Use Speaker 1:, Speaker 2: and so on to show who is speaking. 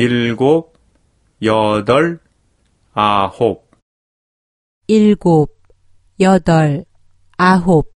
Speaker 1: 일곱, 여덟, 아홉.
Speaker 2: 일곱, 여덟, 아홉.